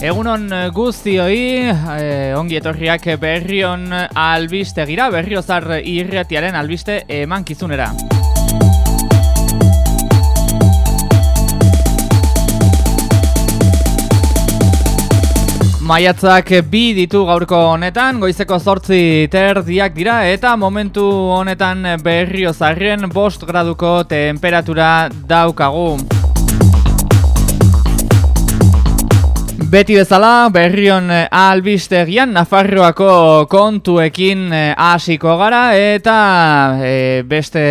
Egunon guztioi, eh, ongi etorriak berrion albiste gira, berriozar irretiaren albiste eman kizunera. Maiatzak bi ditu gaurko honetan, goizeko zortzi terdiak dira eta momentu honetan berriozarren bost graduko temperatura daukagu. Beti bezala, berrion eh, albistegian Nafarroako kontuekin eh, hasiko gara eta eh, beste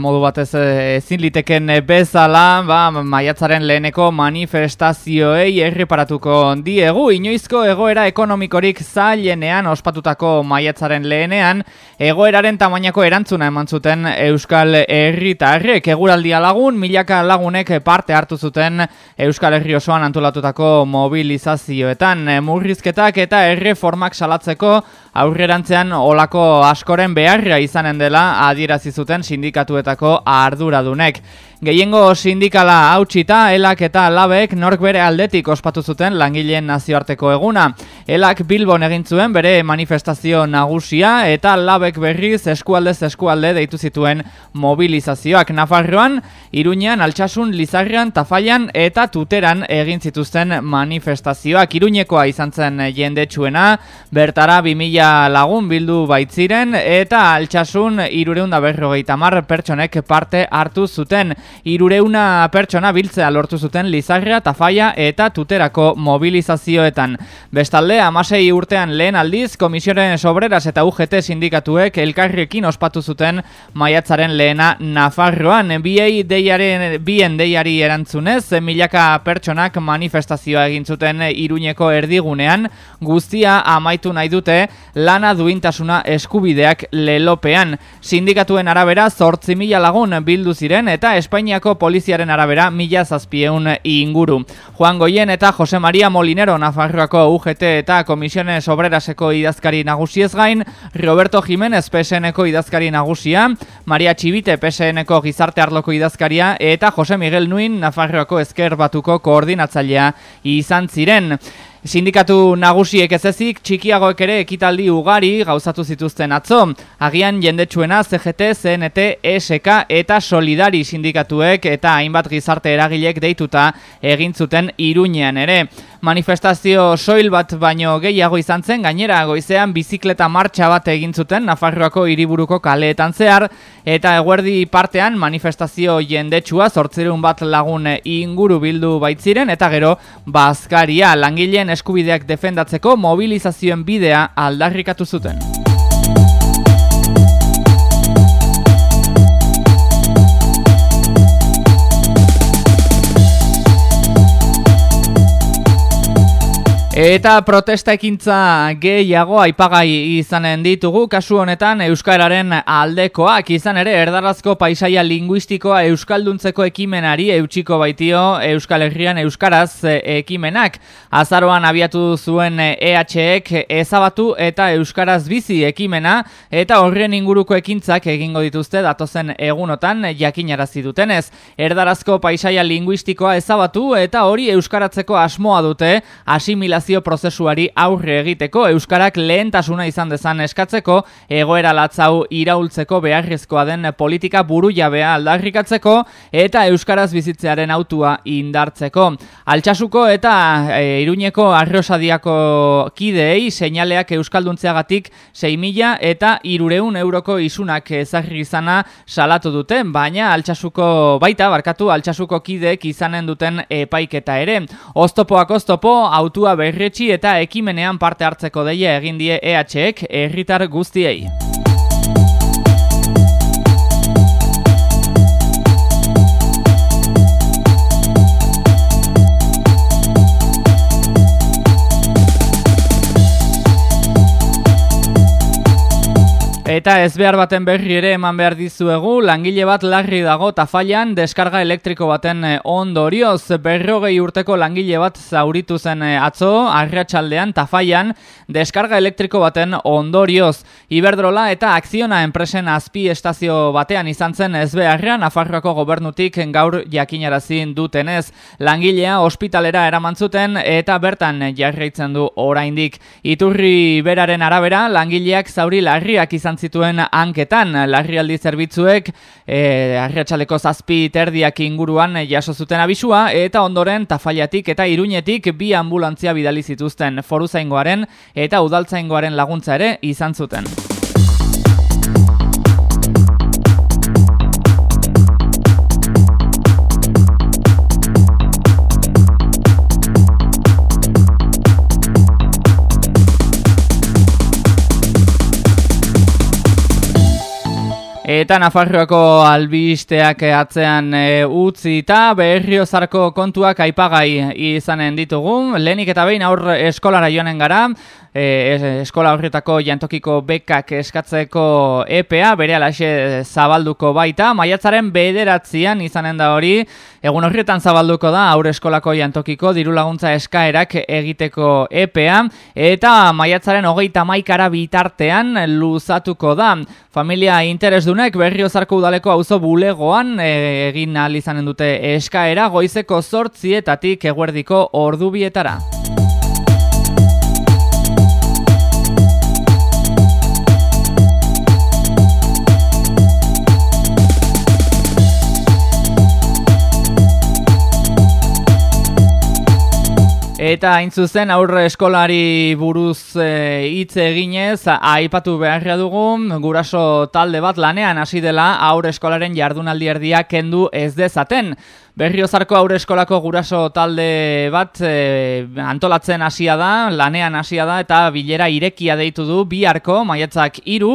modu batez ezin liteken bezala, ba, maiatzaren leheneko manifestazioei erreparatuko diegu. Inoizko egoera ekonomikorik zailenean ospatutako maiatzaren lehenean, egoeraren tamainako erantzuna eman zuten Euskal Herritarrek. Eguraldia lagun, milaka lagunek parte hartu zuten Euskal Herri osoan antolatutako mobil mobilizazioetan eh, murrizketak eta erreformak salatzeko aurrerantzean olako askoren beharra izanen dela adierazi zuten sindikatuetako arduradunek. Gehiengo sindikala hautsita, elak eta labek nork bere aldetik ospatu zuten langileen nazioarteko eguna. Elak Bilbon egin zuen bere manifestazio nagusia eta labek berriz eskualdez eskualde deitu zituen mobilizazioak. Nafarroan, Iruñan, Altsasun, Lizarrian, Tafaian eta Tuteran egin zituzten manifestazioak. Iruñekoa izan zen jendetsuena, bertara 2000 lagun bildu baitziren eta Altsasun irureunda berrogeita mar pertsonek parte hartu zuten irureuna pertsona biltzea lortu zuten Lizarria, Tafaia eta Tuterako mobilizazioetan. Bestalde, amasei urtean lehen aldiz, komisioren sobreras eta UGT sindikatuek elkarriekin ospatu zuten maiatzaren lehena Nafarroan. Biei deiaren, bien deiari erantzunez, milaka pertsonak manifestazioa egin zuten iruñeko erdigunean, guztia amaitu nahi dute lana duintasuna eskubideak lelopean. Sindikatuen arabera, zortzi mila lagun bildu ziren eta Espainiak Espainiako poliziaren arabera mila zazpieun inguru. Juan Goyen eta Jose Maria Molinero Nafarroako UGT eta Komisiones Obreraseko idazkari nagusiez gain, Roberto Jiménez PSNeko idazkari nagusia, Maria Txibite PSNeko gizarte arloko idazkaria eta Jose Miguel Nuin Nafarroako ezker batuko koordinatzailea izan ziren. Sindikatu nagusiek ez ezik, txikiagoek ere ekitaldi ugari gauzatu zituzten atzo. Agian jendetsuena CGT, CNT, ESK eta Solidari sindikatuek eta hainbat gizarte eragilek deituta egin zuten iruñean ere. Manifestazio soil bat baino gehiago izan zen, gainera goizean bizikleta martxa bat egin zuten Nafarroako hiriburuko kaleetan zehar, eta eguerdi partean manifestazio jendetsua zortzirun bat lagun inguru bildu baitziren, eta gero bazkaria langileen eskubideak defendatzeko mobilizazioen bidea aldarrikatu zuten. Eta protesta ekintza gehiago aipagai izanen ditugu, kasu honetan Euskararen aldekoak izan ere erdarazko paisaia linguistikoa Euskalduntzeko ekimenari eutxiko baitio Euskal Herrian Euskaraz ekimenak. Azaroan abiatu zuen EHek ezabatu eta Euskaraz bizi ekimena eta horren inguruko ekintzak egingo dituzte datozen egunotan jakinarazi dutenez. Erdarazko paisaia linguistikoa ezabatu eta hori Euskaratzeko asmoa dute asimilazio prozesuari aurre egiteko euskarak lehentasuna izan dezan eskatzeko egoera latzau iraultzeko beharrezkoa den politika burujabea aldarrikatzeko eta euskaraz bizitzearen autua indartzeko. Altsasuko eta e, Iruñeko arrosadiako kideei seinaleak euskalduntzeagatik 6.000 eta irureun euroko isunak ezagri izana salatu duten, baina altsasuko baita barkatu altsasuko kideek izanen duten epaiketa ere. Oztopoak oztopo autua berri berretxi eta ekimenean parte hartzeko deia egin die EHek herritar guztiei. Eta ez behar baten berri ere eman behar dizuegu, langile bat larri dago tafailan deskarga elektriko baten eh, ondorioz berrogei urteko langile bat zauritu zen eh, atzo, arratsaldean tafailan deskarga elektriko baten ondorioz. Iberdrola eta akziona enpresen azpi estazio batean izan zen ez beharra, Nafarroako gobernutik gaur jakinarazin dutenez. Langilea ospitalera eramantzuten eta bertan jarraitzen du oraindik. Iturri beraren arabera, langileak zauri larriak izan zituen hanketan larrialdi zerbitzuek e, arriatxaleko zazpi terdiak inguruan jaso zuten abisua eta ondoren tafaiatik eta iruñetik bi ambulantzia bidali zituzten foruzaingoaren eta udaltzaingoaren laguntza ere izan zuten. Eta Nafarroako albisteak atzean e, utzi eta berriozarko kontuak aipagai izanen ditugu. Lehenik eta behin aur eskolara joanen gara, e, eskola horretako jantokiko bekak eskatzeko EPA, bere alaxe zabalduko baita, maiatzaren bederatzean izanen da hori, egun horretan zabalduko da, aur eskolako jantokiko diru laguntza eskaerak egiteko EPA, eta maiatzaren hogeita maikara bitartean luzatuko da. Familia interesdunek berriozarko udaleko auzo bulegoan e, egin ahal izanen dute eskaera goizeko zortzietatik eguerdiko ordubietara. Eta hain zuzen aurre eskolari buruz e, hitz eginez aipatu beharra dugu guraso talde bat lanean hasi dela aurre eskolaren jardunaldi erdia kendu ez dezaten. Berriozarko aurre eskolako guraso talde bat e, antolatzen hasia da, lanean hasia da eta bilera irekia deitu du biharko maiatzak iru,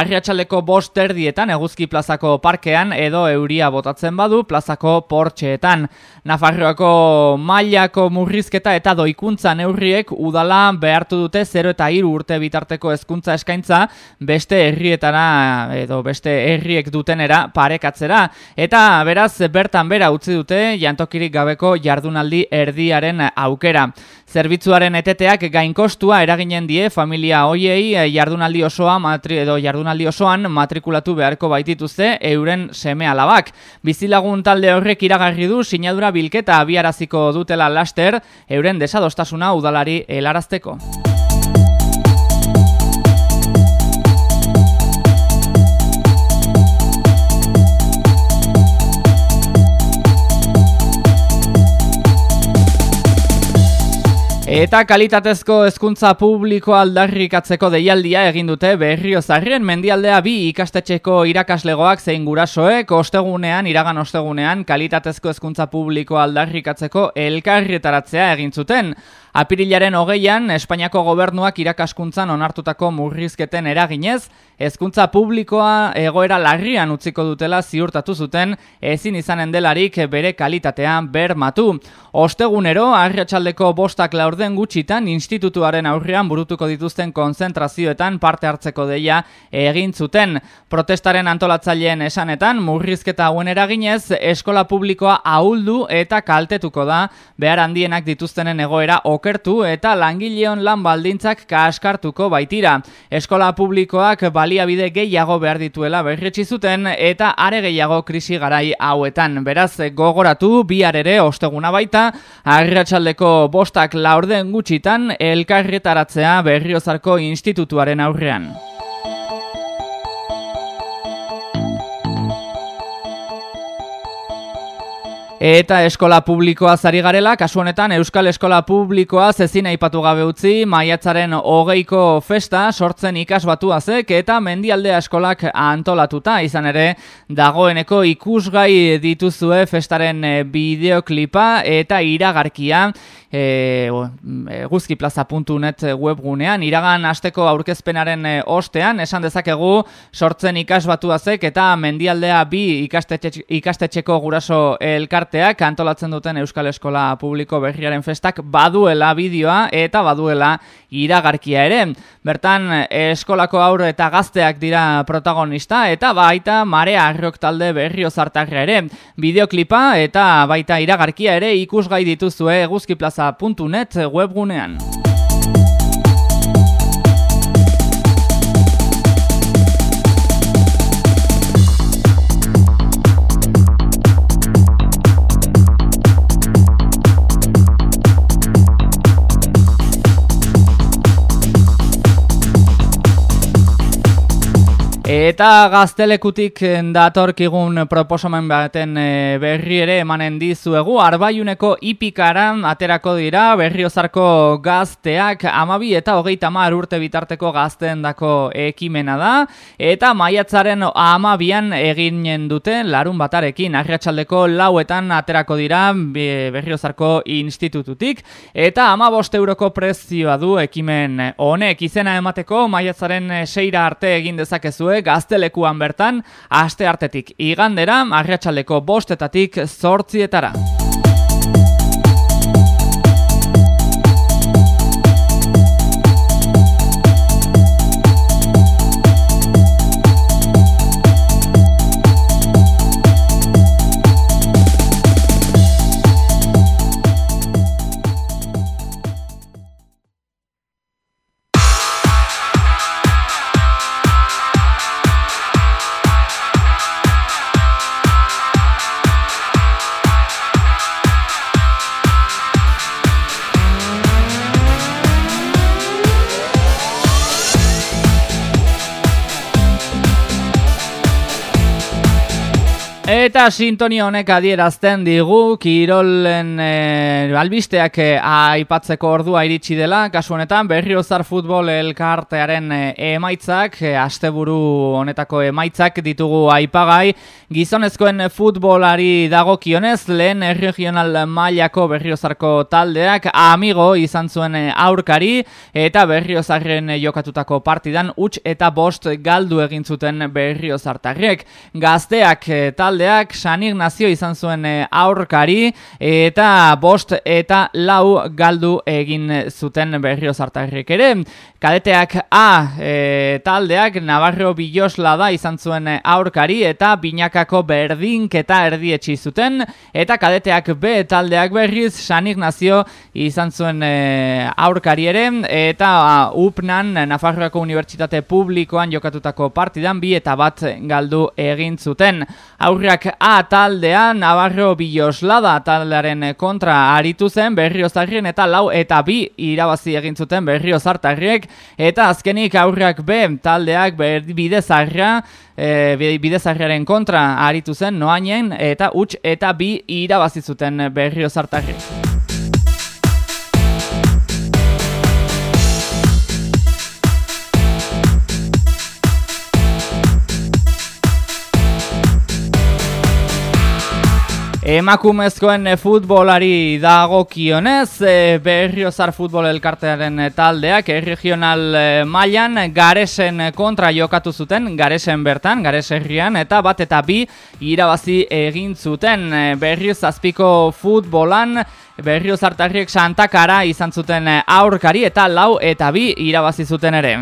arriatxaleko bost terdietan eguzki plazako parkean edo euria botatzen badu plazako portxeetan. Nafarroako mailako murrizketa eta doikuntza neurriek udala behartu dute 0 eta iru urte bitarteko hezkuntza eskaintza beste herrietara edo beste herriek dutenera parekatzera. Eta beraz bertan bera utzi dute dute jantokirik gabeko jardunaldi erdiaren aukera. Zerbitzuaren eteteak gain kostua eraginen die familia hoiei eh, jardunaldi osoa matri edo jardunaldi osoan matrikulatu beharko baitituzte euren seme alabak. Bizilagun talde horrek iragarri du sinadura bilketa abiaraziko dutela laster euren desadostasuna udalari helarazteko. Eta kalitatezko hezkuntza publiko aldarrikatzeko deialdia egin dute berriozarrien mendialdea bi ikastetxeko irakaslegoak zein gurasoek ostegunean, iragan ostegunean, kalitatezko hezkuntza publiko aldarrikatzeko elkarrietaratzea egin zuten. Apirilaren hogeian, Espainiako gobernuak irakaskuntzan onartutako murrizketen eraginez, hezkuntza publikoa egoera larrian utziko dutela ziurtatu zuten ezin izanen delarik bere kalitatean bermatu. Ostegunero, arratsaldeko bostak laurden gutxitan, institutuaren aurrean burutuko dituzten konzentrazioetan parte hartzeko deia egin zuten. Protestaren antolatzaileen esanetan, murrizketa hauen eraginez, eskola publikoa ahuldu eta kaltetuko da, behar handienak dituztenen egoera ok okertu eta langileon lan baldintzak kaskartuko baitira. Eskola publikoak baliabide gehiago behar dituela berretsi zuten eta are gehiago krisi garai hauetan. Beraz gogoratu bihar ere osteguna baita, arratsaldeko bostak laurden gutxitan elkarretaratzea berriozarko institutuaren aurrean. Eta eskola publikoa zari garela, kasu honetan Euskal Eskola Publikoa zezin aipatu gabe utzi, maiatzaren hogeiko festa sortzen ikas batuazek eta mendialdea eskolak antolatuta, izan ere dagoeneko ikusgai dituzue festaren eh, bideoklipa eta iragarkia e, guzkiplaza.net webgunean, iragan asteko aurkezpenaren e, ostean, esan dezakegu sortzen ikas batuazek eta mendialdea bi ikastetxe, ikastetxeko guraso elkar elkarteak antolatzen duten Euskal Eskola Publiko Berriaren Festak baduela bideoa eta baduela iragarkia ere. Bertan eskolako aurre eta gazteak dira protagonista eta baita marea arrok talde berrio zartarra ere. Bideoklipa eta baita iragarkia ere ikusgai dituzue eguzkiplaza.net webgunean. Eta gaztelekutik datorkigun proposamen baten e, berri ere emanen dizuegu. Arbaiuneko ipikaran aterako dira berriozarko gazteak amabi eta hogeita mar urte bitarteko gazteen dako ekimena da. Eta maiatzaren amabian eginen dute larun batarekin arratsaldeko lauetan aterako dira berriozarko institututik. Eta ama euroko prezioa du ekimen honek izena emateko maiatzaren seira arte egin dezakezue gaztelekuan bertan, aste hartetik igandera, arratsaleko bostetatik zortzietara. Eta sintonia honek adierazten digu Kirolen e, albisteak e, aipatzeko ordua iritsi dela. Kasu honetan Berriozar futbol elkartearen e, emaitzak asteburu honetako emaitzak ditugu aipagai. Gizonezkoen futbolari dagokionez lehen regional mailako Berriozarko taldeak amigo izan zuen aurkari. Eta Berriozarren jokatutako partidan huts eta bost galdu egin zuten Berriozartarrek gazteak talde taldeak San Ignacio izan zuen eh, aurkari eta bost eta lau galdu egin zuten berrio zartarrik ere. Kadeteak A e, taldeak Navarro Bilosla da izan zuen aurkari eta binakako berdink eta erdietxi zuten eta kadeteak B taldeak berriz San Ignacio izan zuen e, aurkari ere eta a, UPNan Nafarroako Unibertsitate Publikoan jokatutako partidan bi eta bat galdu egin zuten. Aurre Aurrak A taldea Navarro Biloslada taldearen kontra aritu zen Berriozarrien eta lau eta bi irabazi egin zuten Berriozartarriek eta azkenik aurrak B taldeak bidezarra e, bidezarriaren kontra aritu zen noainen eta huts eta bi irabazi zuten Berriozartarriek. Emakumezkoen futbolari dagokionez, e, Berriozar futbol elkartearen taldeak erregional e, mailan garesen kontra jokatu zuten, garesen bertan, gares herrian, eta bat eta bi irabazi egin zuten e, Berriozazpiko futbolan, Berriozartarriek santakara izan zuten aurkari eta lau eta bi irabazi zuten ere.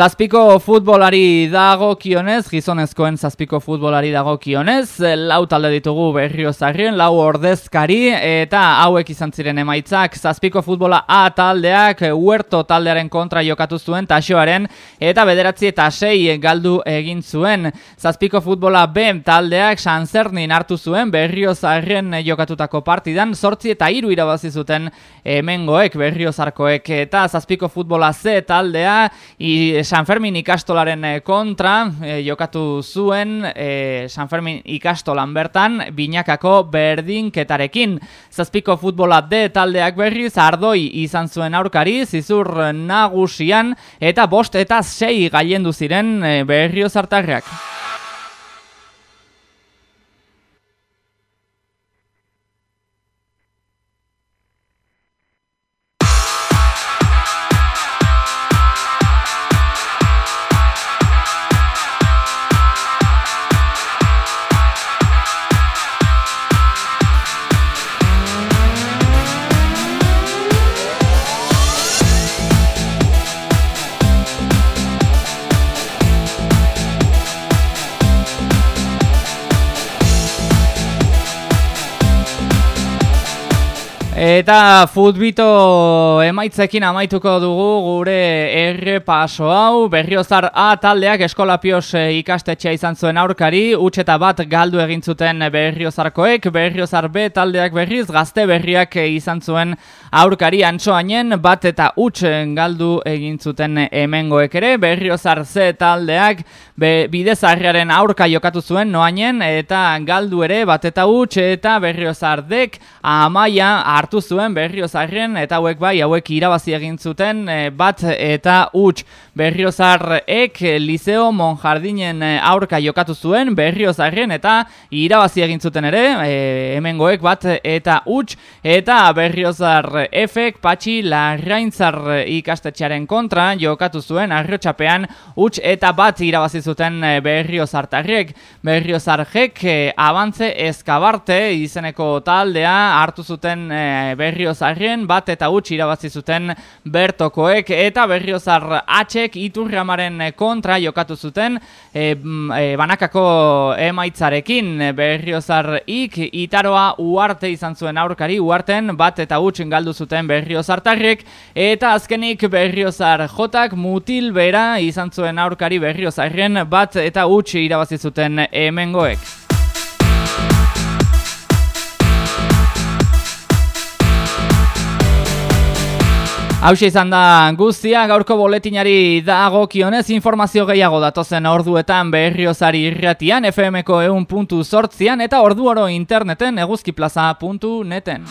Zazpiko futbolari dago kionez, gizonezkoen zazpiko futbolari dago kionez, lau talde ditugu berriozarrien, lau ordezkari, eta hauek izan ziren emaitzak, zazpiko futbola A taldeak, huerto taldearen kontra jokatu zuen, taxoaren, eta bederatzi eta sei galdu egin zuen. Zazpiko futbola B taldeak, sanzernin hartu zuen, berriozarrien jokatutako partidan, sortzi eta hiru irabazi zuten hemengoek, berriozarkoek, eta zazpiko futbola C taldea, San Fermin ikastolaren eh, kontra e, jokatu zuen e, San Fermin ikastolan bertan binakako berdinketarekin. Zazpiko futbola D taldeak berriz ardoi izan zuen aurkari zizur nagusian eta bost eta sei gailendu ziren e, berriozartarrak. Eta futbito emaitzekin amaituko dugu gure errepaso hau. Berriozar A taldeak eskolapios eh, ikastetxea izan zuen aurkari, utxeta bat galdu egin zuten berriozarkoek, berriozar B taldeak berriz, gazte berriak izan zuen aurkari. Antsoainen, bat eta utxen galdu egin zuten hemengoek ere, berriozar C taldeak be, bidezarriaren aurka jokatu zuen noainen, eta galdu ere bat eta utx, eta berriozar dek amaia hartu zuen berriozarren eta hauek bai hauek irabazi egin zuten e, bat eta huts. Berriozarrek liceo monjardinen e, aurka jokatu zuen berriozarren eta irabazi egin zuten ere e, hemengoek bat eta huts. Eta berriozar efek patxi larraintzar ikastetxearen kontra jokatu zuen arrotxapean huts eta bat irabazi zuten berriozartarrek berriozarrek abantze eskabarte izeneko taldea hartu zuten berriozarren bat eta utzi irabazi zuten bertokoek eta berriozar atxek iturramaren kontra jokatu zuten e, e, banakako emaitzarekin berriozar ik itaroa uarte izan zuen aurkari uarten bat eta utxin galdu zuten berriozartarrek eta azkenik berriozar jotak mutil bera izan zuen aurkari berriozarren bat eta utzi irabazi zuten hemengoek. Hau izan da guztia, gaurko boletinari dago kionez informazio gehiago datozen orduetan berriozari irratian, FMko eun puntu sortzian eta ordu oro interneten eguzkiplaza.neten.